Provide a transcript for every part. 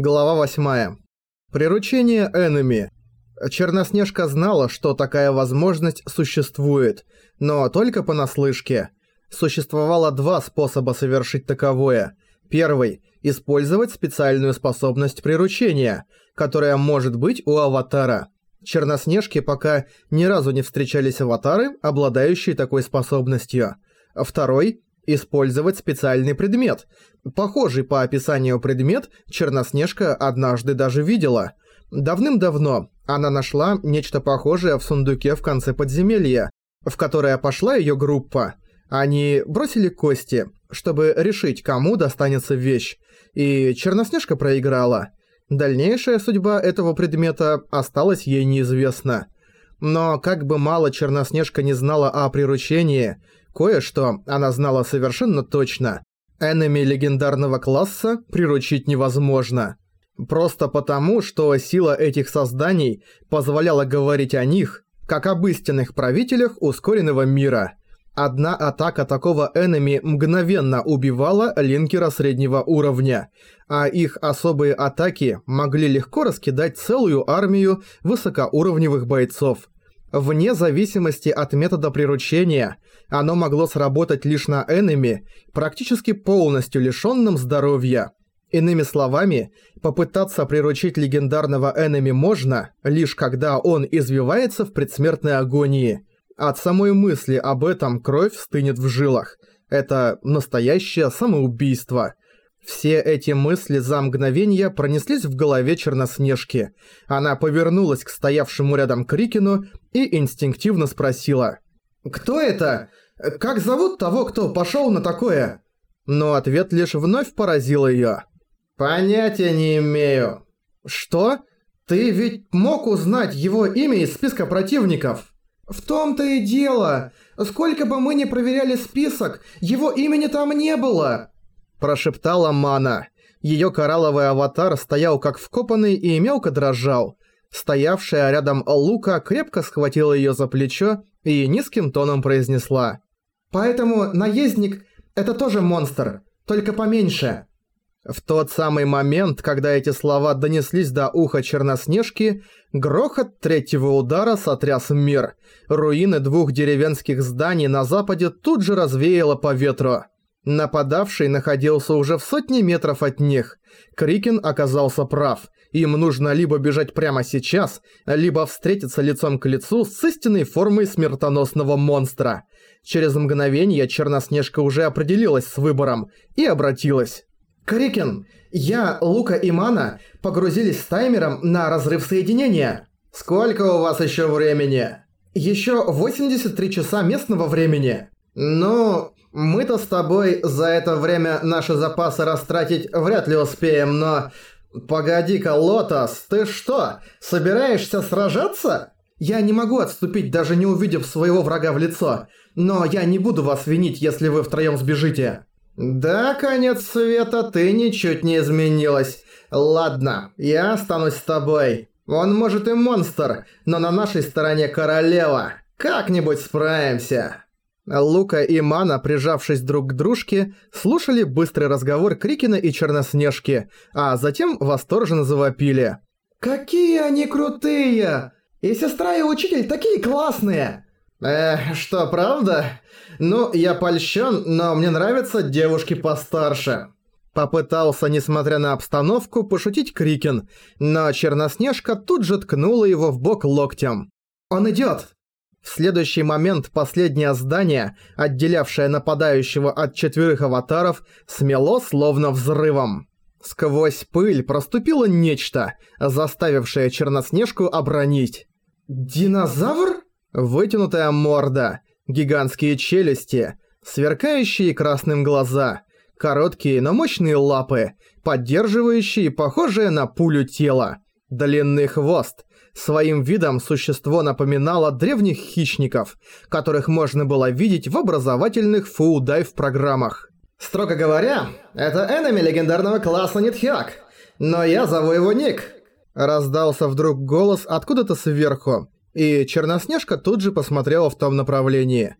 Глава 8. Приручение Эннами. Черноснежка знала, что такая возможность существует, но только понаслышке. Существовало два способа совершить таковое. Первый – использовать специальную способность приручения, которая может быть у аватара. Черноснежке пока ни разу не встречались аватары, обладающие такой способностью. Второй – использовать специальный предмет. Похожий по описанию предмет Черноснежка однажды даже видела. Давным-давно она нашла нечто похожее в сундуке в конце подземелья, в которое пошла её группа. Они бросили кости, чтобы решить, кому достанется вещь, и Черноснежка проиграла. Дальнейшая судьба этого предмета осталась ей неизвестна. Но как бы мало Черноснежка не знала о приручении, Кое-что она знала совершенно точно. Энеми легендарного класса приручить невозможно. Просто потому, что сила этих созданий позволяла говорить о них, как об истинных правителях ускоренного мира. Одна атака такого энеми мгновенно убивала линкера среднего уровня, а их особые атаки могли легко раскидать целую армию высокоуровневых бойцов. Вне зависимости от метода приручения, оно могло сработать лишь на энеми, практически полностью лишённом здоровья. Иными словами, попытаться приручить легендарного энеми можно, лишь когда он извивается в предсмертной агонии. От самой мысли об этом кровь стынет в жилах. Это настоящее самоубийство – все эти мысли за мгновение пронеслись в голове Черноснежки. Она повернулась к стоявшему рядом Крикину и инстинктивно спросила. «Кто это? Как зовут того, кто пошёл на такое?» Но ответ лишь вновь поразил её. «Понятия не имею». «Что? Ты ведь мог узнать его имя из списка противников?» «В том-то и дело. Сколько бы мы ни проверяли список, его имени там не было!» Прошептала Мана. Её коралловый аватар стоял как вкопанный и мелко дрожал. Стоявшая рядом Лука крепко схватила её за плечо и низким тоном произнесла. «Поэтому наездник – это тоже монстр, только поменьше». В тот самый момент, когда эти слова донеслись до уха Черноснежки, грохот третьего удара сотряс мир. Руины двух деревенских зданий на западе тут же развеяло по ветру. Нападавший находился уже в сотне метров от них. Крикин оказался прав. Им нужно либо бежать прямо сейчас, либо встретиться лицом к лицу с истинной формой смертоносного монстра. Через мгновение Черноснежка уже определилась с выбором и обратилась. «Крикин, я, Лука и Мана погрузились с таймером на разрыв соединения. Сколько у вас еще времени?» «Еще 83 часа местного времени». «Ну, мы-то с тобой за это время наши запасы растратить вряд ли успеем, но... Погоди-ка, Лотос, ты что, собираешься сражаться? Я не могу отступить, даже не увидев своего врага в лицо, но я не буду вас винить, если вы втроём сбежите. Да, конец света, ты ничуть не изменилась. Ладно, я останусь с тобой. Он может и монстр, но на нашей стороне королева. Как-нибудь справимся. Лука и Мана, прижавшись друг к дружке, слушали быстрый разговор Крикина и Черноснежки, а затем восторженно завопили. «Какие они крутые! И сестра и учитель такие классные!» «Э, что, правда? Ну, я польщен, но мне нравятся девушки постарше». Попытался, несмотря на обстановку, пошутить Крикин, но Черноснежка тут же ткнула его в бок локтем. «Он идёт! В следующий момент последнее здание, отделявшее нападающего от четверых аватаров, смело словно взрывом. Сквозь пыль проступило нечто, заставившее Черноснежку обронить. «Динозавр?» Вытянутая морда, гигантские челюсти, сверкающие красным глаза, короткие, но мощные лапы, поддерживающие похожее на пулю тело, длинный хвост, Своим видом существо напоминало древних хищников, которых можно было видеть в образовательных фулл-дайв-программах. «Строго говоря, это энеми легендарного класса Нитхиак, но я зову его Ник», раздался вдруг голос откуда-то сверху, и Черноснежка тут же посмотрела в том направлении.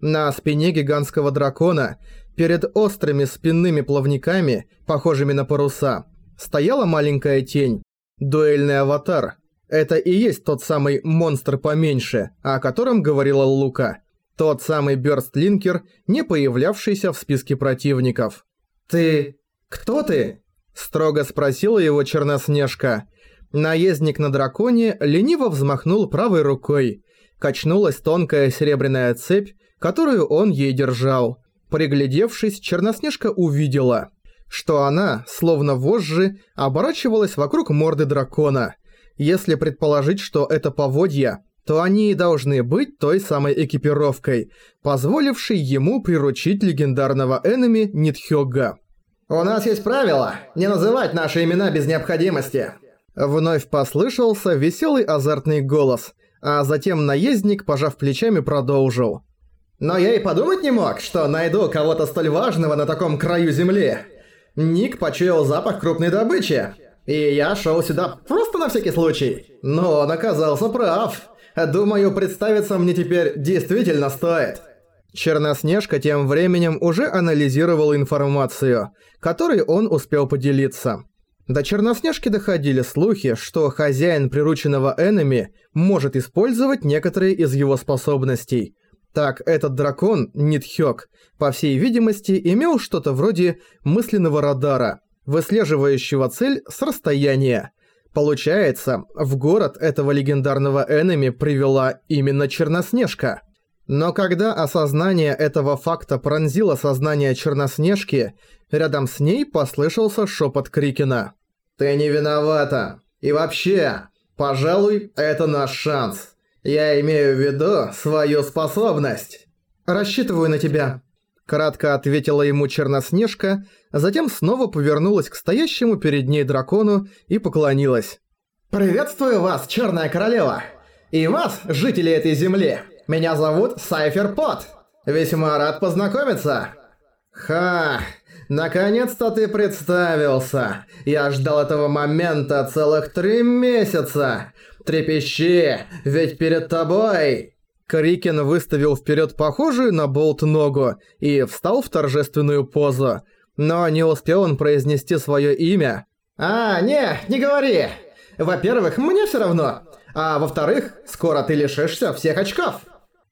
На спине гигантского дракона, перед острыми спинными плавниками, похожими на паруса, стояла маленькая тень. Дуэльный аватар. Это и есть тот самый монстр поменьше, о котором говорила Лука. Тот самый Бёрстлинкер, не появлявшийся в списке противников. «Ты... кто ты?» – строго спросила его Черноснежка. Наездник на драконе лениво взмахнул правой рукой. Качнулась тонкая серебряная цепь, которую он ей держал. Приглядевшись, Черноснежка увидела, что она, словно вожжи, оборачивалась вокруг морды дракона. Если предположить, что это поводья, то они и должны быть той самой экипировкой, позволившей ему приручить легендарного энеми Нитхёга. «У нас есть правило – не называть наши имена без необходимости». Вновь послышался веселый азартный голос, а затем наездник, пожав плечами, продолжил. «Но я и подумать не мог, что найду кого-то столь важного на таком краю земли. Ник почуял запах крупной добычи, и я шел сюда просто на всякий случай. Но он оказался прав». Думаю, представиться мне теперь действительно стоит». Черноснежка тем временем уже анализировала информацию, которой он успел поделиться. До Черноснежки доходили слухи, что хозяин прирученного Эннами может использовать некоторые из его способностей. Так, этот дракон, Нитхёк, по всей видимости, имел что-то вроде мысленного радара, выслеживающего цель с расстояния. Получается, в город этого легендарного энеми привела именно Черноснежка. Но когда осознание этого факта пронзило сознание Черноснежки, рядом с ней послышался шепот Крикина. «Ты не виновата. И вообще, пожалуй, это наш шанс. Я имею в виду свою способность». «Рассчитываю на тебя», – кратко ответила ему Черноснежка, затем снова повернулась к стоящему перед ней дракону и поклонилась. «Приветствую вас, Черная Королева! И вас, жители этой земли! Меня зовут Сайфер Пот! Весьма рад познакомиться!» «Ха! Наконец-то ты представился! Я ждал этого момента целых три месяца! Трепещи, ведь перед тобой...» Крикин выставил вперед похожую на болт ногу и встал в торжественную позу – но не успел он произнести свое имя. «А, не, не говори! Во-первых, мне все равно, а во-вторых, скоро ты лишишься всех очков!»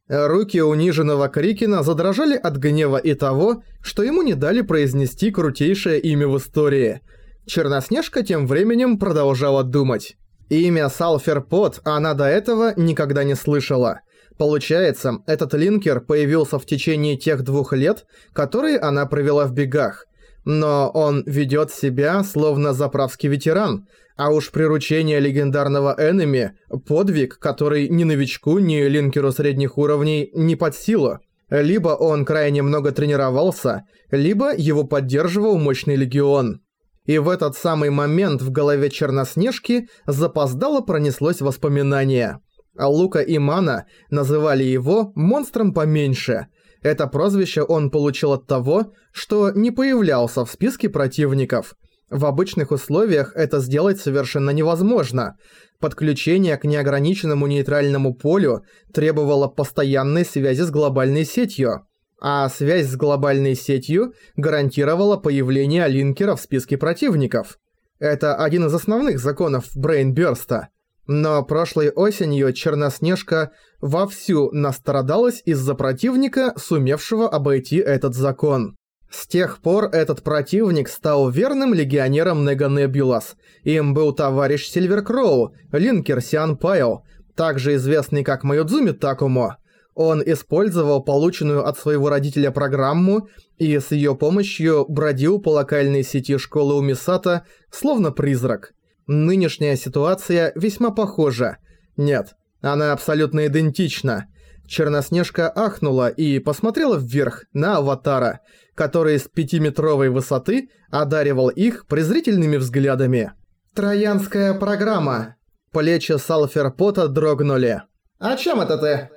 Руки униженного Крикина задрожали от гнева и того, что ему не дали произнести крутейшее имя в истории. Черноснежка тем временем продолжала думать. Имя Салфер Пот она до этого никогда не слышала. Получается, этот линкер появился в течение тех двух лет, которые она провела в бегах – но он ведет себя словно заправский ветеран, а уж приручение легендарного энеми – подвиг, который ни новичку, ни линкеру средних уровней не под силу. Либо он крайне много тренировался, либо его поддерживал мощный легион. И в этот самый момент в голове Черноснежки запоздало пронеслось воспоминание. А Лука и Мана называли его «монстром поменьше», это прозвище он получил от того, что не появлялся в списке противников. В обычных условиях это сделать совершенно невозможно. Подключение к неограниченному нейтральному полю требовало постоянной связи с глобальной сетью, а связь с глобальной сетью гарантировала появление линкера в списке противников. Это один из основных законов Брейнбёрста – но прошлой осенью Черноснежка вовсю настрадалась из-за противника, сумевшего обойти этот закон. С тех пор этот противник стал верным легионером Нега Небулас. Им был товарищ Сильверкроу, линкер Сиан Пайо, также известный как Майодзуми Такумо. Он использовал полученную от своего родителя программу и с ее помощью бродил по локальной сети школы Умисата, словно призрак. Нынешняя ситуация весьма похожа. Нет, она абсолютно идентична. Черноснежка ахнула и посмотрела вверх на Аватара, который с пятиметровой высоты одаривал их презрительными взглядами. «Троянская программа». Плечи Салферпота дрогнули. «О чем это ты?»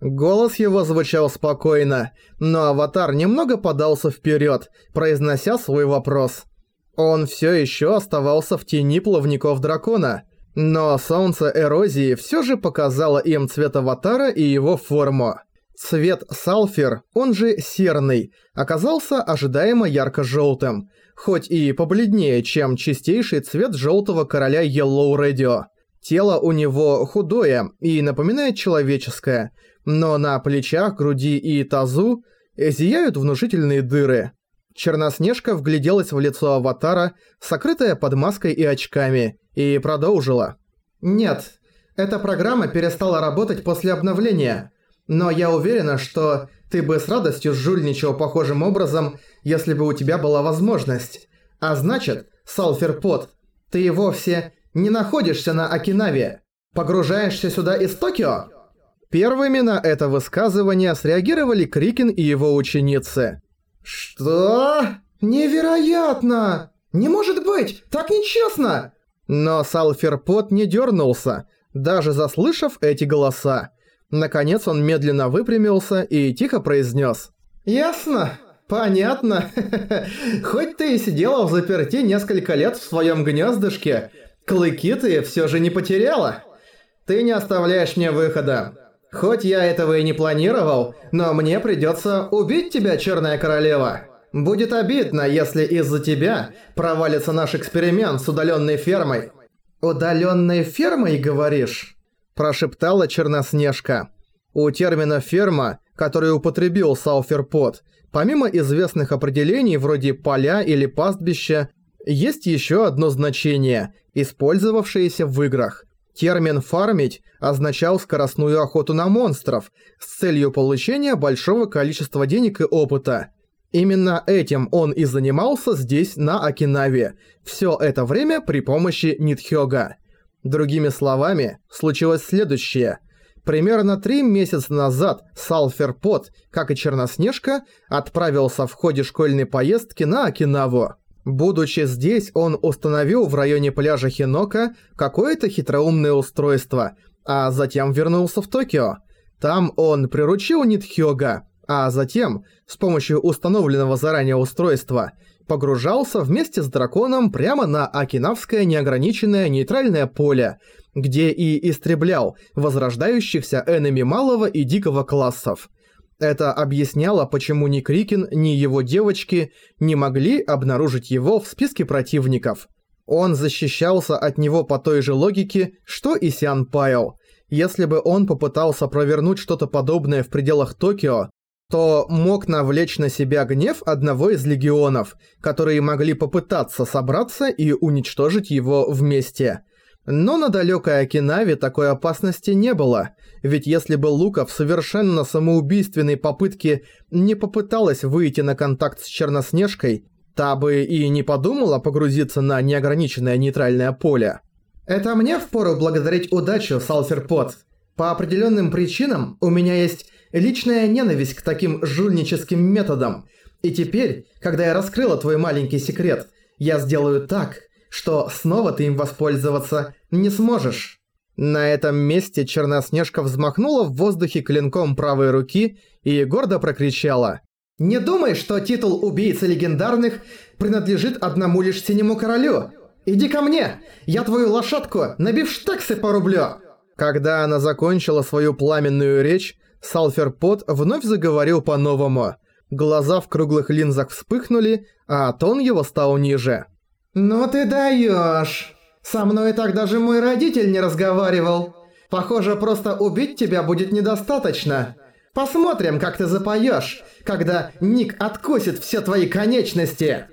Голос его звучал спокойно, но Аватар немного подался вперед, произнося свой вопрос – он все еще оставался в тени плавников дракона, но солнце эрозии все же показало им цвет аватара и его форму. Цвет салфер, он же серный, оказался ожидаемо ярко-желтым. хоть и побледнее, чем чистейший цвет желтого короля Yellow Radio. Тело у него худое и напоминает человеческое, но на плечах, груди и тазу зияют внушительные дыры. Черноснежка вгляделась в лицо аватара, сокрытое под маской и очками, и продолжила. «Нет, эта программа перестала работать после обновления, но я уверена, что ты бы с радостью жульничал похожим образом, если бы у тебя была возможность. А значит, Салферпот, ты вовсе не находишься на Окинаве. Погружаешься сюда из Токио?» Первыми на это высказывание среагировали Крикин и его ученицы. «Что? Невероятно! Не может быть! Так нечестно!» Но Салферпот не дернулся, даже заслышав эти голоса. Наконец он медленно выпрямился и тихо произнес: «Ясно. Понятно. Хоть ты и сидела в заперти несколько лет в своем гнездышке, клыки ты все же не потеряла. Ты не оставляешь мне выхода. Хоть я этого и не планировал, но мне придется убить тебя, Черная Королева. Будет обидно, если из-за тебя провалится наш эксперимент с удаленной фермой. Удаленной фермой, говоришь? Прошептала Черноснежка. У термина «ферма», который употребил Салферпот, помимо известных определений вроде «поля» или «пастбища», есть еще одно значение, использовавшееся в играх. Термин «фармить» означал скоростную охоту на монстров с целью получения большого количества денег и опыта. Именно этим он и занимался здесь, на Окинаве, все это время при помощи Нитхёга. Другими словами, случилось следующее. Примерно три месяца назад Салфер Пот, как и Черноснежка, отправился в ходе школьной поездки на Окинаву. Будучи здесь, он установил в районе пляжа Хинока какое-то хитроумное устройство, а затем вернулся в Токио. Там он приручил Нитхёга, а затем, с помощью установленного заранее устройства, погружался вместе с драконом прямо на Окинавское неограниченное нейтральное поле, где и истреблял возрождающихся энеми малого и дикого классов. Это объясняло, почему ни Крикин, ни его девочки не могли обнаружить его в списке противников. Он защищался от него по той же логике, что и Сиан Пайо. Если бы он попытался провернуть что-то подобное в пределах Токио, то мог навлечь на себя гнев одного из легионов, которые могли попытаться собраться и уничтожить его вместе – но на далекой Окинаве такой опасности не было, ведь если бы Лука в совершенно самоубийственной попытке не попыталась выйти на контакт с Черноснежкой, та бы и не подумала погрузиться на неограниченное нейтральное поле. «Это мне впору благодарить удачу, Салферпот. По определенным причинам у меня есть личная ненависть к таким жульническим методам. И теперь, когда я раскрыла твой маленький секрет, я сделаю так, что снова ты им воспользоваться не сможешь». На этом месте Черноснежка взмахнула в воздухе клинком правой руки и гордо прокричала. «Не думай, что титул убийцы легендарных принадлежит одному лишь Синему Королю. Иди ко мне, я твою лошадку на бифштексы порублю». Когда она закончила свою пламенную речь, Салферпот вновь заговорил по-новому. Глаза в круглых линзах вспыхнули, а тон его стал ниже. «Ну ты даешь! Со мной так даже мой родитель не разговаривал. Похоже, просто убить тебя будет недостаточно. Посмотрим, как ты запоешь, когда Ник откусит все твои конечности!»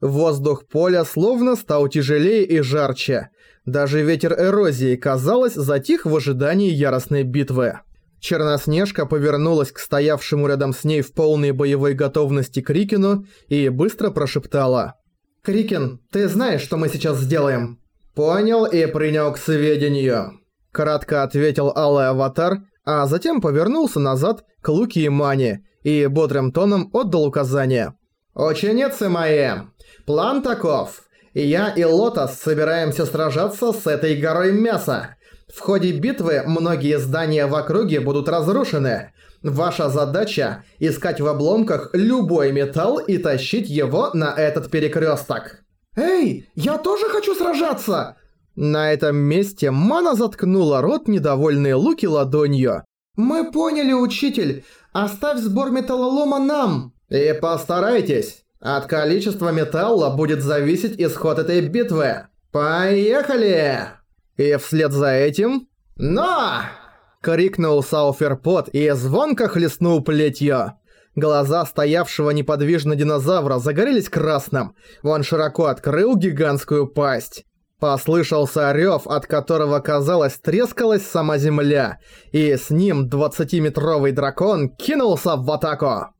Воздух поля словно стал тяжелее и жарче. Даже ветер эрозии, казалось, затих в ожидании яростной битвы. Черноснежка повернулась к стоявшему рядом с ней в полной боевой готовности Крикину и быстро прошептала. «Крикен, ты знаешь, что мы сейчас сделаем?» «Понял и принял к сведению», — кратко ответил Алый Аватар, а затем повернулся назад к Луки и Мани и бодрым тоном отдал указание. «Ученицы мои, план таков. Я и Лотос собираемся сражаться с этой горой мяса. В ходе битвы многие здания в округе будут разрушены. Ваша задача – искать в обломках любой металл и тащить его на этот перекресток. «Эй, я тоже хочу сражаться!» На этом месте Мана заткнула рот недовольной Луки ладонью. «Мы поняли, учитель. Оставь сбор металлолома нам!» «И постарайтесь. От количества металла будет зависеть исход этой битвы. Поехали! И вслед за этим... Но! Крикнул Сауферпот и звонко хлестнул плетью. Глаза стоявшего неподвижно динозавра загорелись красным. Он широко открыл гигантскую пасть. Послышался рёв, от которого, казалось, трескалась сама земля, и с ним двадцатиметровый дракон кинулся в атаку.